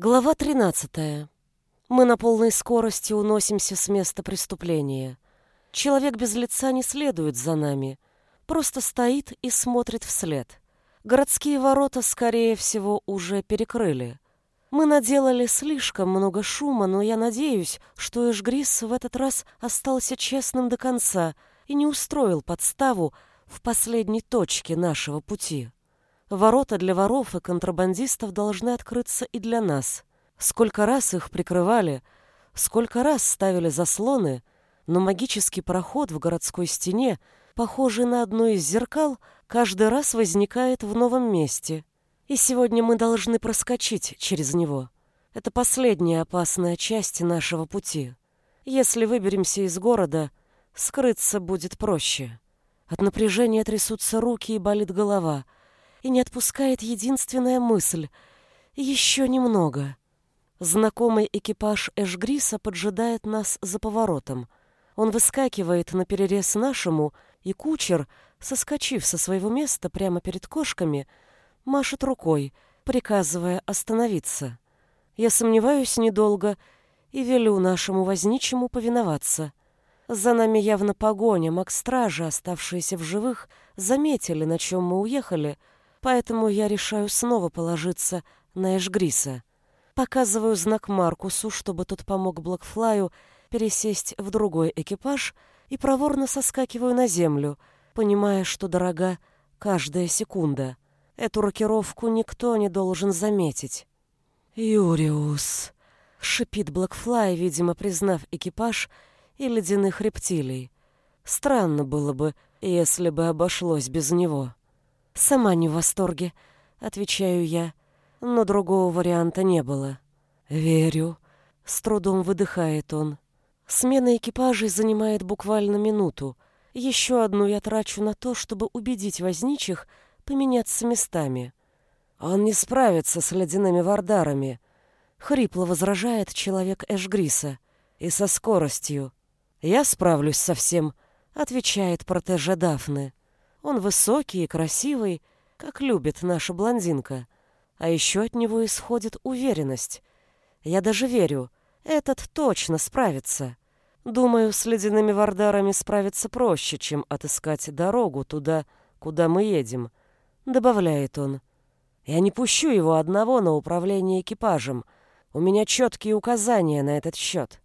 Глава 13. Мы на полной скорости уносимся с места преступления. Человек без лица не следует за нами, просто стоит и смотрит вслед. Городские ворота, скорее всего, уже перекрыли. Мы наделали слишком много шума, но я надеюсь, что Эшгрис в этот раз остался честным до конца и не устроил подставу в последней точке нашего пути. Ворота для воров и контрабандистов должны открыться и для нас. Сколько раз их прикрывали, сколько раз ставили заслоны, но магический проход в городской стене, похожий на одно из зеркал, каждый раз возникает в новом месте. И сегодня мы должны проскочить через него. Это последняя опасная часть нашего пути. Если выберемся из города, скрыться будет проще. От напряжения трясутся руки и болит голова — и не отпускает единственная мысль — еще немного. Знакомый экипаж Эшгриса поджидает нас за поворотом. Он выскакивает на перерез нашему, и кучер, соскочив со своего места прямо перед кошками, машет рукой, приказывая остановиться. Я сомневаюсь недолго и велю нашему возничему повиноваться. За нами явно погоня, маг-стражи, оставшиеся в живых, заметили, на чем мы уехали — поэтому я решаю снова положиться на Эшгриса. Показываю знак Маркусу, чтобы тот помог Блэкфлаю пересесть в другой экипаж и проворно соскакиваю на землю, понимая, что дорога каждая секунда. Эту рокировку никто не должен заметить. «Юриус!» — шипит Блэкфлай, видимо, признав экипаж и ледяных рептилий. Странно было бы, если бы обошлось без него. «Сама не в восторге», — отвечаю я, но другого варианта не было. «Верю», — с трудом выдыхает он. Смена экипажей занимает буквально минуту. Еще одну я трачу на то, чтобы убедить возничих поменяться местами. «Он не справится с ледяными вардарами», — хрипло возражает человек Эшгриса. «И со скоростью». «Я справлюсь со всем», — отвечает протеже Дафны. Он высокий и красивый, как любит наша блондинка. А еще от него исходит уверенность. Я даже верю, этот точно справится. Думаю, с ледяными вардарами справиться проще, чем отыскать дорогу туда, куда мы едем, добавляет он. Я не пущу его одного на управление экипажем. У меня четкие указания на этот счет.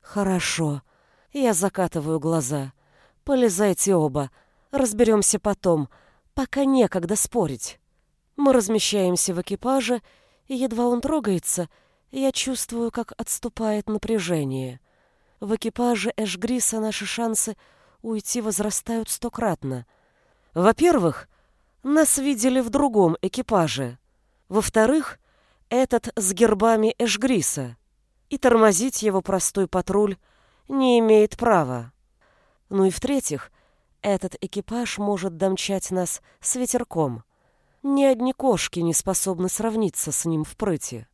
Хорошо. Я закатываю глаза. Полезайте оба, Разберемся потом, пока некогда спорить. Мы размещаемся в экипаже, и едва он трогается, я чувствую, как отступает напряжение. В экипаже Эшгриса наши шансы уйти возрастают стократно. Во-первых, нас видели в другом экипаже. Во-вторых, этот с гербами Эшгриса. И тормозить его простой патруль не имеет права. Ну и в-третьих, этот экипаж может домчать нас с ветерком. Ни одни кошки не способны сравниться с ним в прыти.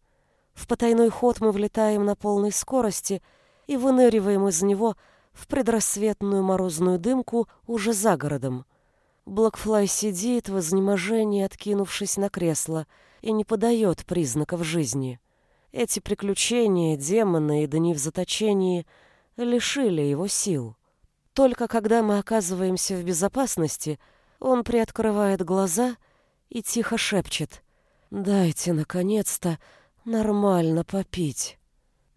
В потайной ход мы влетаем на полной скорости и выныриваем из него в предрассветную морозную дымку уже за городом. Блокфлай сидит в изнеможении, откинувшись на кресло, и не подает признаков жизни. Эти приключения, демоны и дни в заточении лишили его сил. Только когда мы оказываемся в безопасности, он приоткрывает глаза и тихо шепчет «Дайте, наконец-то, нормально попить».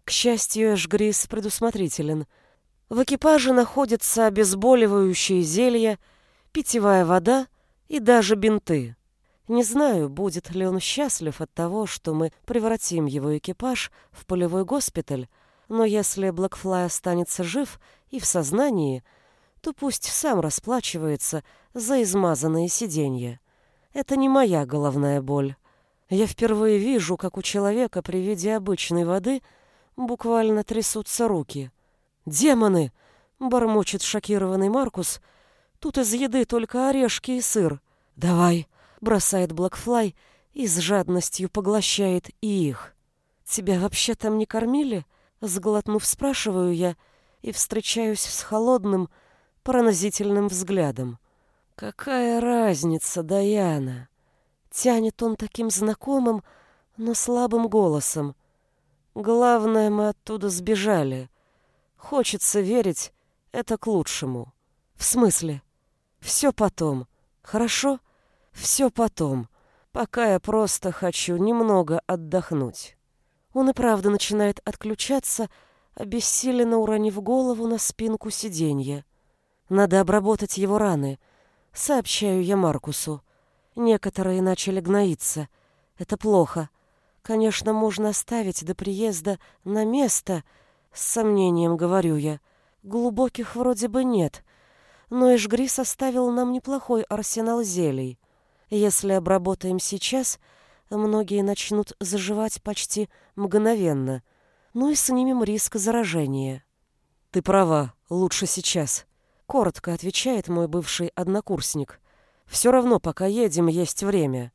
К счастью, Эшгрис предусмотрителен. В экипаже находятся обезболивающие зелья, питьевая вода и даже бинты. Не знаю, будет ли он счастлив от того, что мы превратим его экипаж в полевой госпиталь, но если Блэкфлай останется жив и в сознании, то пусть сам расплачивается за измазанные сиденья. Это не моя головная боль. Я впервые вижу, как у человека при виде обычной воды буквально трясутся руки. «Демоны!» — бормочет шокированный Маркус. «Тут из еды только орешки и сыр. Давай!» — бросает Блэкфлай и с жадностью поглощает и их. «Тебя вообще там не кормили?» Сглотнув, спрашиваю я и встречаюсь с холодным, пронзительным взглядом. «Какая разница, Даяна?» Тянет он таким знакомым, но слабым голосом. Главное, мы оттуда сбежали. Хочется верить, это к лучшему. В смысле? Все потом. Хорошо? Все потом. Пока я просто хочу немного отдохнуть. Он и правда начинает отключаться, обессиленно уронив голову на спинку сиденья. Надо обработать его раны. Сообщаю я Маркусу. Некоторые начали гноиться. Это плохо. Конечно, можно оставить до приезда на место, с сомнением говорю я. Глубоких вроде бы нет. Но Эшгри составил нам неплохой арсенал зелий. Если обработаем сейчас, многие начнут заживать почти мгновенно. Ну и снимем риск заражения. Ты права, лучше сейчас. Коротко отвечает мой бывший однокурсник. Все равно, пока едем, есть время.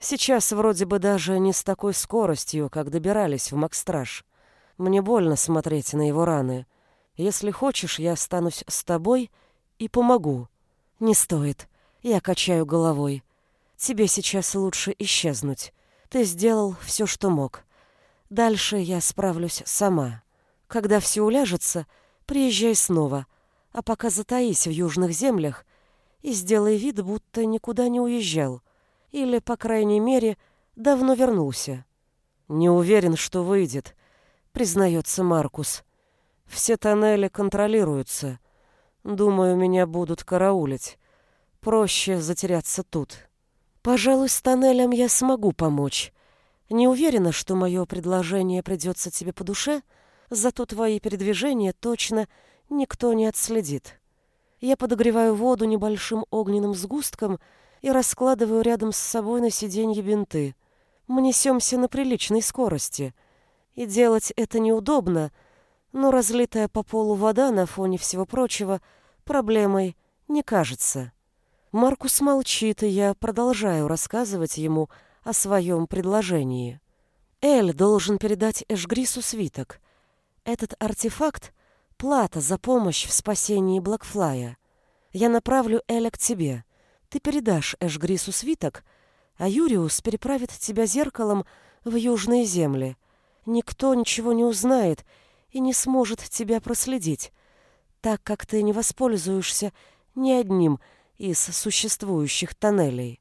Сейчас вроде бы даже не с такой скоростью, как добирались в Макстраж. Мне больно смотреть на его раны. Если хочешь, я останусь с тобой и помогу. Не стоит. Я качаю головой. Тебе сейчас лучше исчезнуть. Ты сделал все, что мог. Дальше я справлюсь сама. Когда все уляжется, приезжай снова. А пока затаись в южных землях и сделай вид, будто никуда не уезжал. Или, по крайней мере, давно вернулся. Не уверен, что выйдет, признается Маркус. Все тоннели контролируются. Думаю, меня будут караулить. Проще затеряться тут. Пожалуй, с тоннелем я смогу помочь. Не уверена, что мое предложение придется тебе по душе, зато твои передвижения точно никто не отследит. Я подогреваю воду небольшим огненным сгустком и раскладываю рядом с собой на сиденье бинты. Мы несемся на приличной скорости. И делать это неудобно, но разлитая по полу вода на фоне всего прочего проблемой не кажется. Маркус молчит, и я продолжаю рассказывать ему о своем предложении. Эль должен передать Эшгрису свиток. Этот артефакт Плата за помощь в спасении Блэкфлая. Я направлю Эля к тебе. Ты передашь Эшгрису свиток, а Юриус переправит тебя зеркалом в южные земли. Никто ничего не узнает и не сможет тебя проследить, так как ты не воспользуешься ни одним из существующих тоннелей.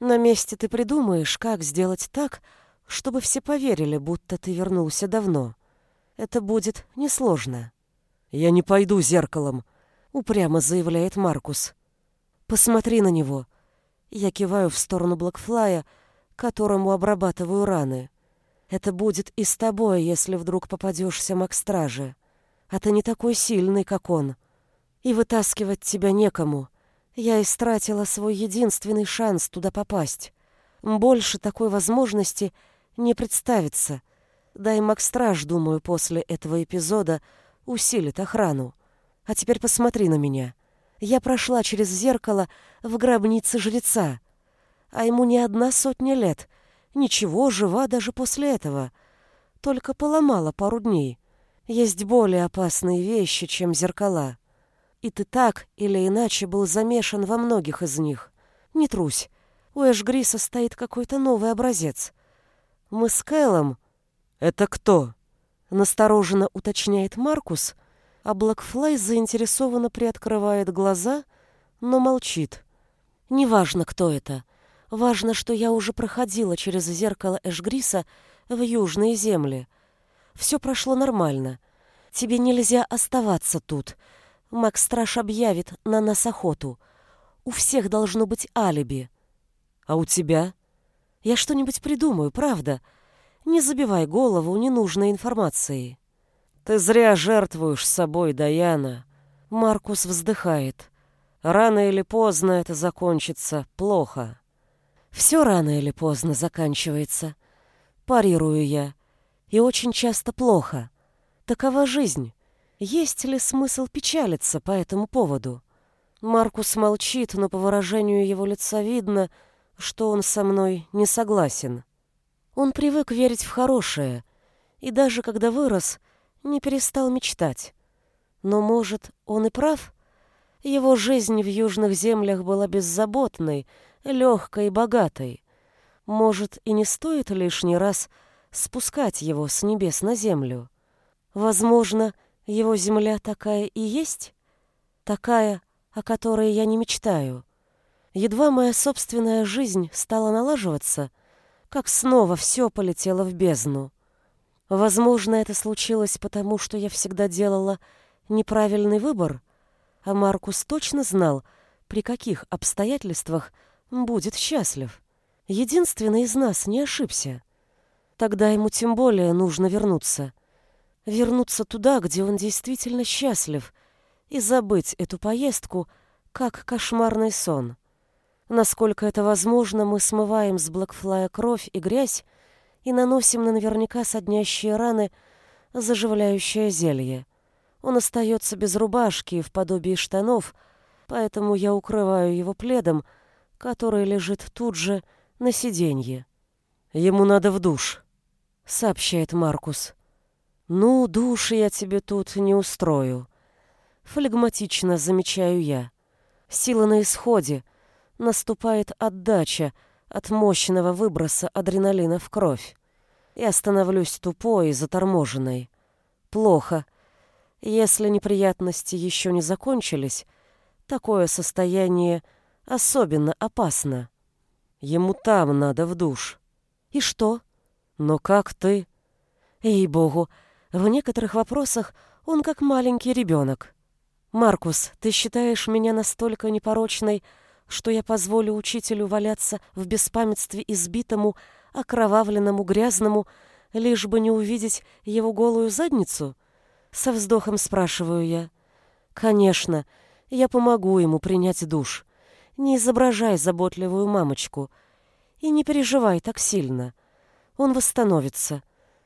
На месте ты придумаешь, как сделать так, чтобы все поверили, будто ты вернулся давно. Это будет несложно. «Я не пойду зеркалом», — упрямо заявляет Маркус. «Посмотри на него». Я киваю в сторону Блэкфлая, которому обрабатываю раны. Это будет и с тобой, если вдруг попадешься Макстраже. А ты не такой сильный, как он. И вытаскивать тебя некому. Я истратила свой единственный шанс туда попасть. Больше такой возможности не представится. Да и Макстраж, думаю, после этого эпизода — усилит охрану. А теперь посмотри на меня. Я прошла через зеркало в гробнице жреца, а ему не одна сотня лет. Ничего, жива даже после этого. Только поломала пару дней. Есть более опасные вещи, чем зеркала. И ты так или иначе был замешан во многих из них. Не трусь. У Эшгриса стоит какой-то новый образец. Мы с Кэлом... Это кто? Настороженно уточняет Маркус, а Блэкфлай заинтересованно приоткрывает глаза, но молчит. Неважно, кто это. Важно, что я уже проходила через зеркало Эшгриса в южные земли. Все прошло нормально. Тебе нельзя оставаться тут. Макс Страж объявит на нас охоту. У всех должно быть алиби. А у тебя? Я что-нибудь придумаю, правда. — не забивай голову ненужной информацией. Ты зря жертвуешь собой, Даяна. Маркус вздыхает. Рано или поздно это закончится плохо. Все рано или поздно заканчивается. Парирую я. И очень часто плохо. Такова жизнь. Есть ли смысл печалиться по этому поводу? Маркус молчит, но по выражению его лица видно, что он со мной не согласен. Он привык верить в хорошее, и даже когда вырос, не перестал мечтать. Но, может, он и прав? Его жизнь в южных землях была беззаботной, легкой и богатой. Может, и не стоит лишний раз спускать его с небес на землю? Возможно, его земля такая и есть? Такая, о которой я не мечтаю. Едва моя собственная жизнь стала налаживаться, как снова все полетело в бездну. Возможно, это случилось потому, что я всегда делала неправильный выбор, а Маркус точно знал, при каких обстоятельствах будет счастлив. Единственный из нас не ошибся. Тогда ему тем более нужно вернуться. Вернуться туда, где он действительно счастлив, и забыть эту поездку, как кошмарный сон. Насколько это возможно, мы смываем с Блэкфлая кровь и грязь и наносим на наверняка соднящие раны заживляющее зелье. Он остается без рубашки и в подобии штанов, поэтому я укрываю его пледом, который лежит тут же на сиденье. «Ему надо в душ», — сообщает Маркус. «Ну, душ я тебе тут не устрою». Флегматично замечаю я. Сила на исходе, наступает отдача от мощного выброса адреналина в кровь. Я становлюсь тупой и заторможенной. Плохо. Если неприятности еще не закончились, такое состояние особенно опасно. Ему там надо в душ. И что? Но как ты? Ей-богу, в некоторых вопросах он как маленький ребенок. Маркус, ты считаешь меня настолько непорочной, что я позволю учителю валяться в беспамятстве избитому, окровавленному, грязному, лишь бы не увидеть его голую задницу? Со вздохом спрашиваю я. Конечно, я помогу ему принять душ. Не изображай заботливую мамочку. И не переживай так сильно. Он восстановится.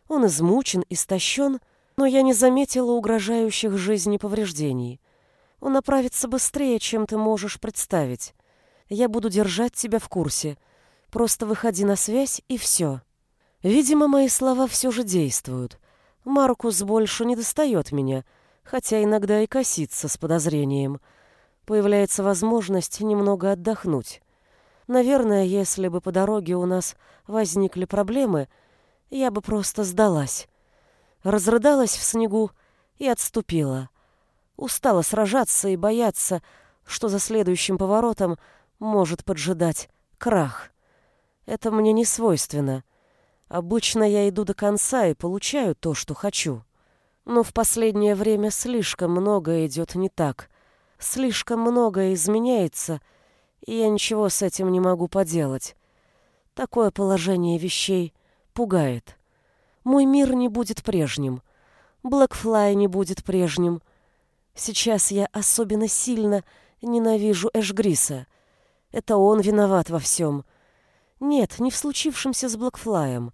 Он измучен, истощен, но я не заметила угрожающих жизни повреждений. Он оправится быстрее, чем ты можешь представить. Я буду держать тебя в курсе. Просто выходи на связь, и все. Видимо, мои слова все же действуют. Маркус больше не достает меня, хотя иногда и косится с подозрением. Появляется возможность немного отдохнуть. Наверное, если бы по дороге у нас возникли проблемы, я бы просто сдалась. Разрыдалась в снегу и отступила. Устала сражаться и бояться, что за следующим поворотом может поджидать крах. Это мне не свойственно. Обычно я иду до конца и получаю то, что хочу. Но в последнее время слишком многое идет не так. Слишком многое изменяется, и я ничего с этим не могу поделать. Такое положение вещей пугает. Мой мир не будет прежним. Блэкфлай не будет прежним. Сейчас я особенно сильно ненавижу Эшгриса. Это он виноват во всем. Нет, не в случившемся с Блэкфлаем,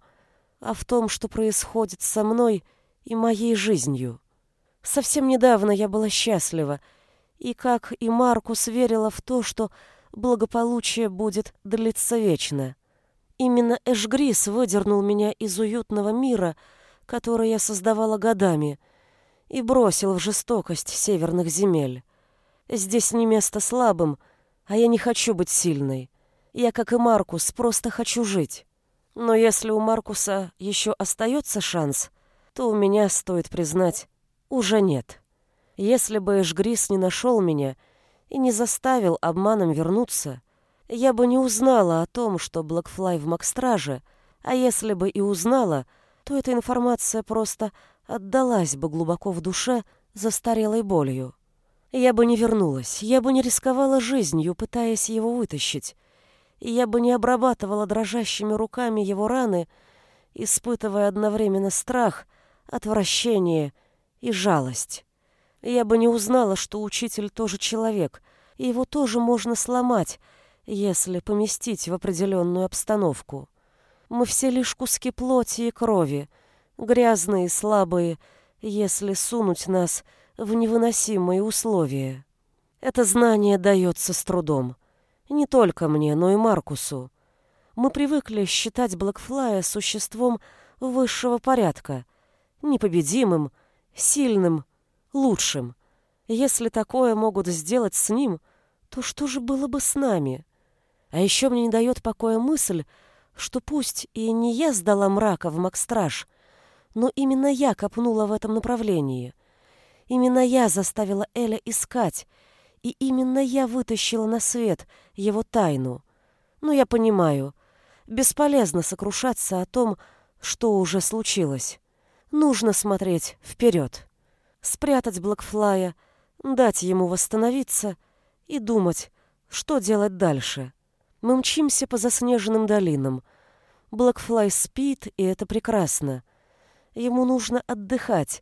а в том, что происходит со мной и моей жизнью. Совсем недавно я была счастлива, и, как и Маркус, верила в то, что благополучие будет длиться вечно. Именно Эшгрис выдернул меня из уютного мира, который я создавала годами, и бросил в жестокость северных земель. Здесь не место слабым — а я не хочу быть сильной. Я, как и Маркус, просто хочу жить. Но если у Маркуса еще остается шанс, то у меня, стоит признать, уже нет. Если бы Эшгрис не нашел меня и не заставил обманом вернуться, я бы не узнала о том, что Блэкфлай в Макстраже, а если бы и узнала, то эта информация просто отдалась бы глубоко в душе застарелой болью. Я бы не вернулась, я бы не рисковала жизнью, пытаясь его вытащить. И я бы не обрабатывала дрожащими руками его раны, испытывая одновременно страх, отвращение и жалость. Я бы не узнала, что учитель тоже человек, и его тоже можно сломать, если поместить в определенную обстановку. Мы все лишь куски плоти и крови, грязные и слабые, если сунуть нас — в невыносимые условия. Это знание дается с трудом. Не только мне, но и Маркусу. Мы привыкли считать Блэкфлая существом высшего порядка, непобедимым, сильным, лучшим. Если такое могут сделать с ним, то что же было бы с нами? А еще мне не дает покоя мысль, что пусть и не я сдала мрака в Макстраж, но именно я копнула в этом направлении. Именно я заставила Эля искать, и именно я вытащила на свет его тайну. Но я понимаю, бесполезно сокрушаться о том, что уже случилось. Нужно смотреть вперед. Спрятать Блэкфлая, дать ему восстановиться и думать, что делать дальше. Мы мчимся по заснеженным долинам. Блэкфлай спит, и это прекрасно. Ему нужно отдыхать,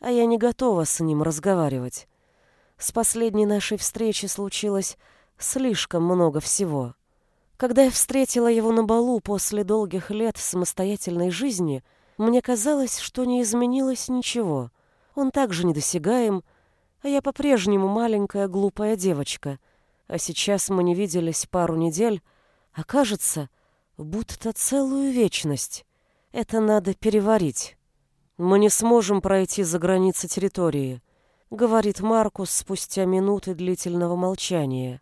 а я не готова с ним разговаривать. С последней нашей встречи случилось слишком много всего. Когда я встретила его на балу после долгих лет самостоятельной жизни, мне казалось, что не изменилось ничего. Он также недосягаем, а я по-прежнему маленькая глупая девочка. А сейчас мы не виделись пару недель, а кажется, будто целую вечность. Это надо переварить. Мы не сможем пройти за границы территории, говорит Маркус спустя минуты длительного молчания.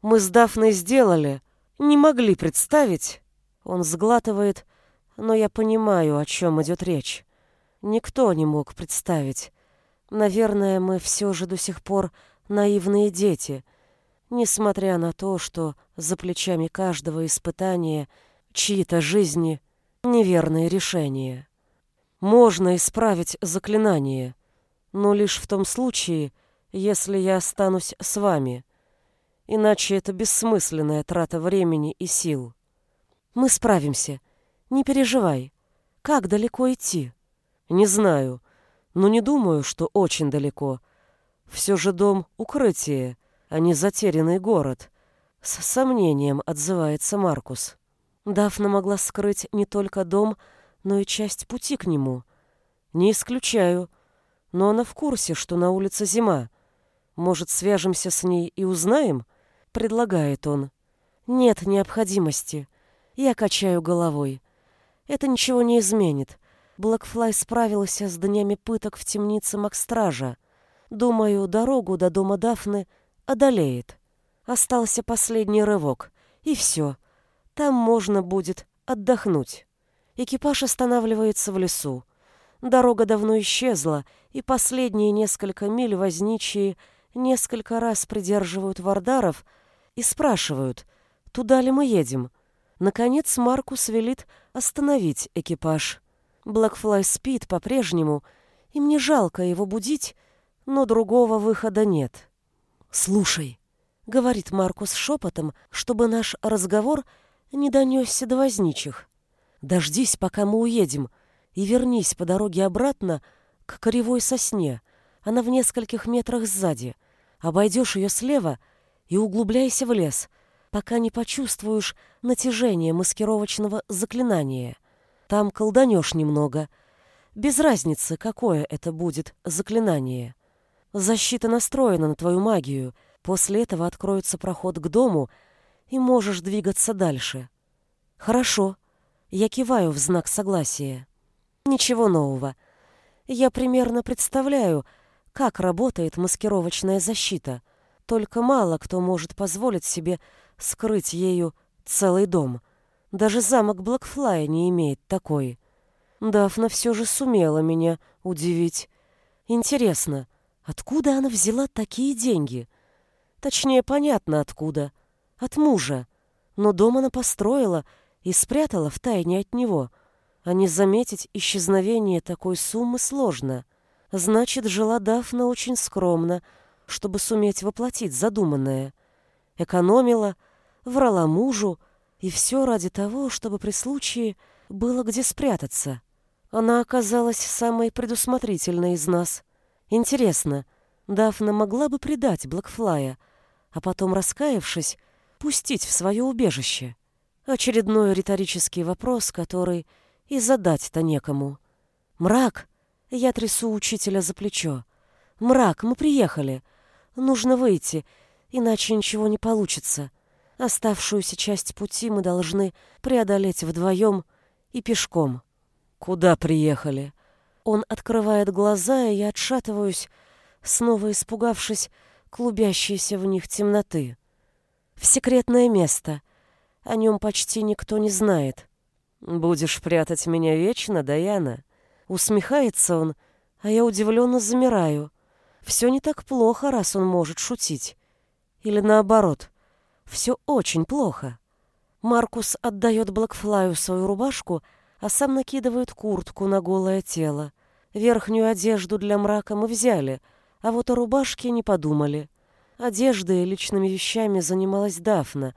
Мы с Дафной сделали, не могли представить. Он сглатывает, но я понимаю, о чем идет речь. Никто не мог представить. Наверное, мы все же до сих пор наивные дети, несмотря на то, что за плечами каждого испытания чьи-то жизни неверные решения. Можно исправить заклинание, но лишь в том случае, если я останусь с вами — Иначе это бессмысленная трата времени и сил. Мы справимся. Не переживай. Как далеко идти? Не знаю, но не думаю, что очень далеко. Все же дом — укрытие, а не затерянный город. С сомнением отзывается Маркус. Дафна могла скрыть не только дом, но и часть пути к нему. Не исключаю, но она в курсе, что на улице зима. Может, свяжемся с ней и узнаем — предлагает он. Нет необходимости. Я качаю головой. Это ничего не изменит. Блэкфлай справился с днями пыток в темнице Макстража. Думаю, дорогу до дома Дафны одолеет. Остался последний рывок, и все. Там можно будет отдохнуть. Экипаж останавливается в лесу. Дорога давно исчезла, и последние несколько миль возничие несколько раз придерживают вардаров, и спрашивают, туда ли мы едем. Наконец Маркус велит остановить экипаж. Блэкфлай спит по-прежнему, и мне жалко его будить, но другого выхода нет. «Слушай», — говорит Маркус шепотом, чтобы наш разговор не донесся до возничих. «Дождись, пока мы уедем, и вернись по дороге обратно к коревой сосне. Она в нескольких метрах сзади. Обойдешь ее слева — и углубляйся в лес, пока не почувствуешь натяжение маскировочного заклинания. Там колданешь немного. Без разницы, какое это будет заклинание. Защита настроена на твою магию. После этого откроется проход к дому, и можешь двигаться дальше. Хорошо. Я киваю в знак согласия. Ничего нового. Я примерно представляю, как работает маскировочная защита — только мало кто может позволить себе скрыть ею целый дом. Даже замок Блэкфлая не имеет такой. Дафна все же сумела меня удивить. Интересно, откуда она взяла такие деньги? Точнее, понятно откуда. От мужа. Но дом она построила и спрятала в тайне от него. А не заметить исчезновение такой суммы сложно. Значит, жила Дафна очень скромно, чтобы суметь воплотить задуманное. Экономила, врала мужу, и все ради того, чтобы при случае было где спрятаться. Она оказалась самой предусмотрительной из нас. Интересно, Дафна могла бы предать Блэкфлая, а потом, раскаявшись, пустить в свое убежище? Очередной риторический вопрос, который и задать-то некому. «Мрак!» — я трясу учителя за плечо. «Мрак, мы приехали!» Нужно выйти, иначе ничего не получится. Оставшуюся часть пути мы должны преодолеть вдвоем и пешком. Куда приехали? Он открывает глаза, и я отшатываюсь, снова испугавшись клубящейся в них темноты. В секретное место. О нем почти никто не знает. «Будешь прятать меня вечно, Даяна?» Усмехается он, а я удивленно замираю. Все не так плохо, раз он может шутить. Или наоборот, все очень плохо. Маркус отдает Блэкфлаю свою рубашку, а сам накидывает куртку на голое тело. Верхнюю одежду для мрака мы взяли, а вот о рубашке не подумали. Одеждой и личными вещами занималась Дафна,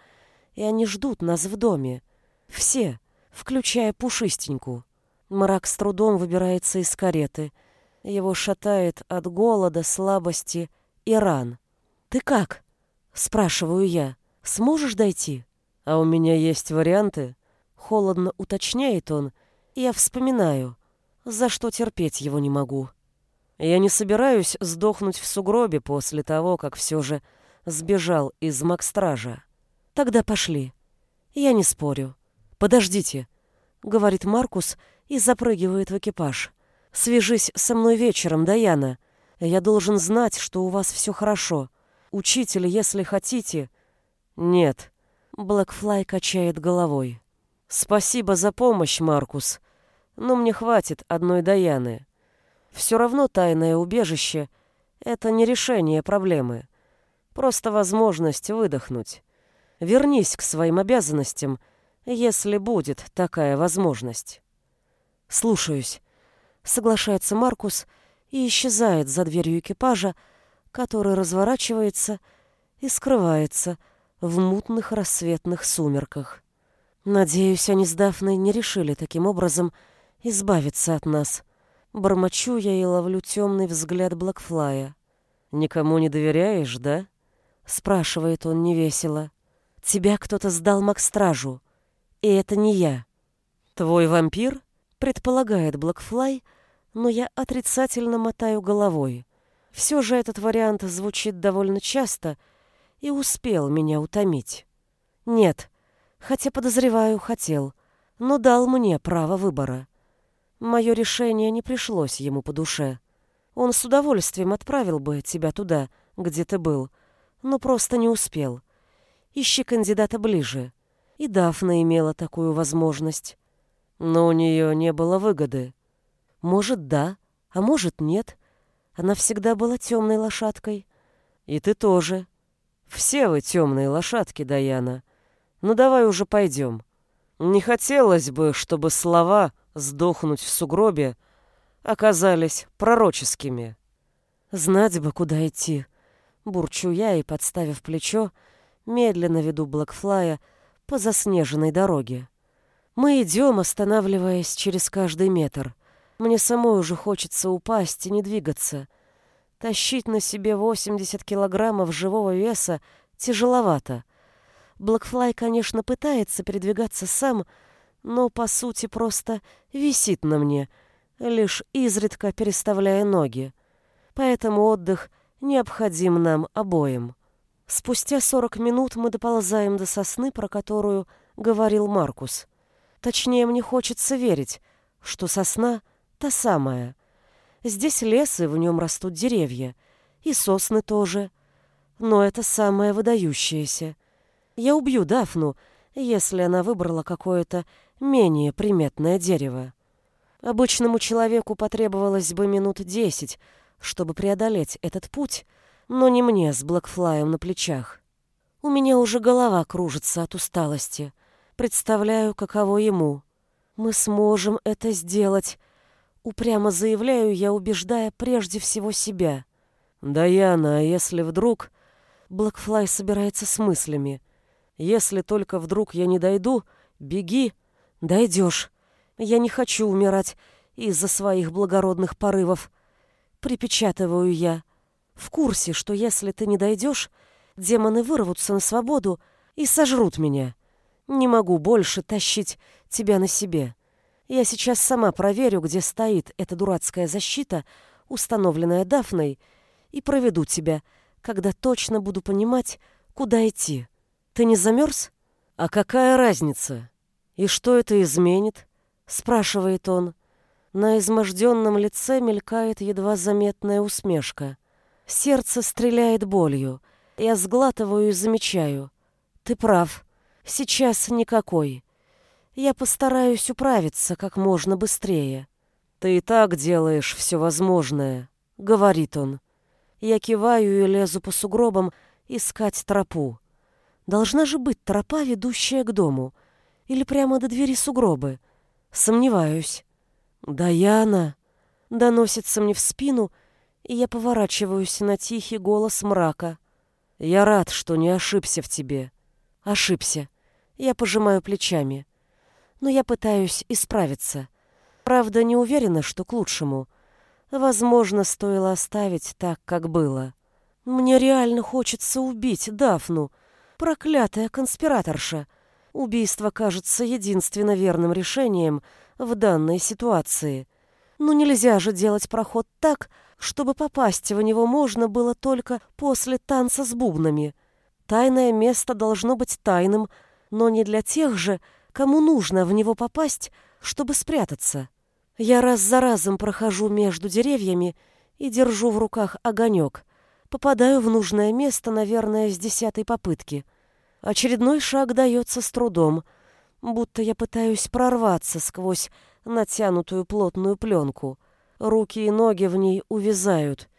и они ждут нас в доме. Все, включая Пушистеньку. Мрак с трудом выбирается из кареты. Его шатает от голода, слабости и ран. «Ты как?» — спрашиваю я. «Сможешь дойти?» «А у меня есть варианты?» Холодно уточняет он, и я вспоминаю, за что терпеть его не могу. Я не собираюсь сдохнуть в сугробе после того, как все же сбежал из Макстража. Тогда пошли. Я не спорю. Подождите, говорит Маркус и запрыгивает в экипаж. Свяжись со мной вечером, Даяна. Я должен знать, что у вас все хорошо. Учитель, если хотите. Нет. Блэкфлай качает головой. Спасибо за помощь, Маркус. Но мне хватит одной Даяны. Все равно тайное убежище — это не решение проблемы. Просто возможность выдохнуть. Вернись к своим обязанностям, если будет такая возможность. Слушаюсь. Соглашается Маркус и исчезает за дверью экипажа, который разворачивается и скрывается в мутных рассветных сумерках. Надеюсь, они с Дафной не решили таким образом избавиться от нас. Бормочу я и ловлю темный взгляд Блэкфлая. «Никому не доверяешь, да?» Спрашивает он невесело. «Тебя кто-то сдал Макстражу, и это не я». «Твой вампир?» Предполагает Блэкфлай, но я отрицательно мотаю головой. Все же этот вариант звучит довольно часто и успел меня утомить. Нет, хотя, подозреваю, хотел, но дал мне право выбора. Мое решение не пришлось ему по душе. Он с удовольствием отправил бы тебя туда, где ты был, но просто не успел. Ищи кандидата ближе. И Дафна имела такую возможность. Но у нее не было выгоды. Может, да, а может, нет. Она всегда была темной лошадкой. И ты тоже. Все вы темные лошадки, Даяна. Ну давай уже пойдем. Не хотелось бы, чтобы слова сдохнуть в сугробе, оказались пророческими. Знать бы, куда идти. Бурчу я и, подставив плечо, медленно веду Блэкфлая по заснеженной дороге. Мы идем, останавливаясь через каждый метр. Мне самой уже хочется упасть и не двигаться. Тащить на себе 80 килограммов живого веса тяжеловато. Блэкфлай, конечно, пытается передвигаться сам, но, по сути, просто висит на мне, лишь изредка переставляя ноги. Поэтому отдых необходим нам обоим. Спустя сорок минут мы доползаем до сосны, про которую говорил Маркус. Точнее, мне хочется верить, что сосна та самая. Здесь лес, и в нем растут деревья. И сосны тоже. Но это самое выдающееся. Я убью Дафну, если она выбрала какое-то менее приметное дерево. Обычному человеку потребовалось бы минут десять, чтобы преодолеть этот путь, но не мне с Блэкфлаем на плечах. У меня уже голова кружится от усталости. Представляю, каково ему. Мы сможем это сделать. Упрямо заявляю я, убеждая прежде всего себя. «Даяна, а если вдруг...» Блэкфлай собирается с мыслями. «Если только вдруг я не дойду, беги Дойдешь. Я не хочу умирать из-за своих благородных порывов. Припечатываю я. В курсе, что если ты не дойдешь, демоны вырвутся на свободу и сожрут меня. Не могу больше тащить тебя на себе. Я сейчас сама проверю, где стоит эта дурацкая защита, установленная Дафной, и проведу тебя, когда точно буду понимать, куда идти. Ты не замерз? А какая разница? «И что это изменит?» — спрашивает он. На изможденном лице мелькает едва заметная усмешка. Сердце стреляет болью. Я сглатываю и замечаю. «Ты прав. Сейчас никакой. Я постараюсь управиться как можно быстрее. Ты и так делаешь все возможное, говорит он. Я киваю и лезу по сугробам искать тропу. Должна же быть тропа, ведущая к дому. Или прямо до двери сугробы. Сомневаюсь. «Даяна!» Доносится мне в спину, и я поворачиваюсь на тихий голос мрака. «Я рад, что не ошибся в тебе». «Ошибся». Я пожимаю плечами. Но я пытаюсь исправиться. Правда, не уверена, что к лучшему. Возможно, стоило оставить так, как было. Мне реально хочется убить Дафну, проклятая конспираторша. Убийство кажется единственно верным решением в данной ситуации. Но нельзя же делать проход так, чтобы попасть в него можно было только после танца с бубнами. Тайное место должно быть тайным, но не для тех же, кому нужно в него попасть, чтобы спрятаться. Я раз за разом прохожу между деревьями и держу в руках огонек. Попадаю в нужное место, наверное, с десятой попытки. Очередной шаг дается с трудом, будто я пытаюсь прорваться сквозь натянутую плотную пленку. Руки и ноги в ней увязают.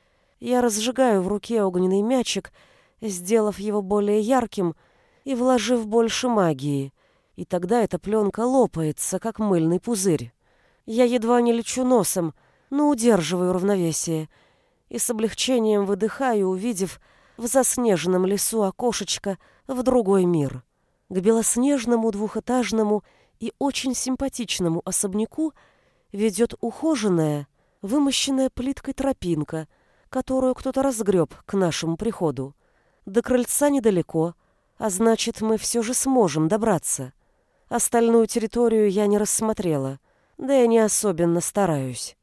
Я разжигаю в руке огненный мячик, сделав его более ярким и вложив больше магии. И тогда эта пленка лопается, как мыльный пузырь. Я едва не лечу носом, но удерживаю равновесие и с облегчением выдыхаю, увидев в заснеженном лесу окошечко в другой мир. К белоснежному двухэтажному и очень симпатичному особняку ведет ухоженная, вымощенная плиткой тропинка, которую кто-то разгреб к нашему приходу. До крыльца недалеко, а значит, мы все же сможем добраться. Остальную территорию я не рассмотрела, да и не особенно стараюсь.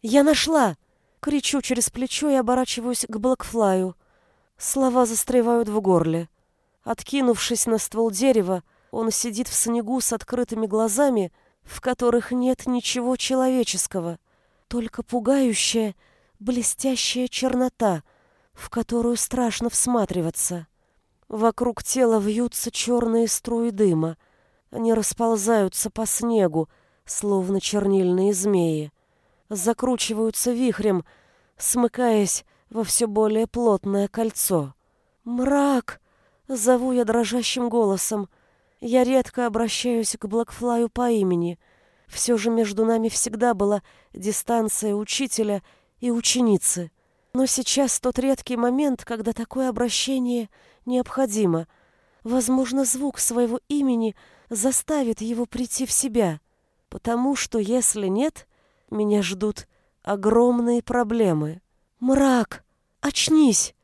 «Я нашла!» — кричу через плечо и оборачиваюсь к Блэкфлаю. Слова застревают в горле. Откинувшись на ствол дерева, он сидит в снегу с открытыми глазами, в которых нет ничего человеческого, только пугающая, блестящая чернота, в которую страшно всматриваться. Вокруг тела вьются черные струи дыма. Они расползаются по снегу, словно чернильные змеи. Закручиваются вихрем, смыкаясь во все более плотное кольцо. «Мрак!» — зову я дрожащим голосом — я редко обращаюсь к Блэкфлаю по имени. Все же между нами всегда была дистанция учителя и ученицы. Но сейчас тот редкий момент, когда такое обращение необходимо. Возможно, звук своего имени заставит его прийти в себя. Потому что, если нет, меня ждут огромные проблемы. «Мрак! Очнись!»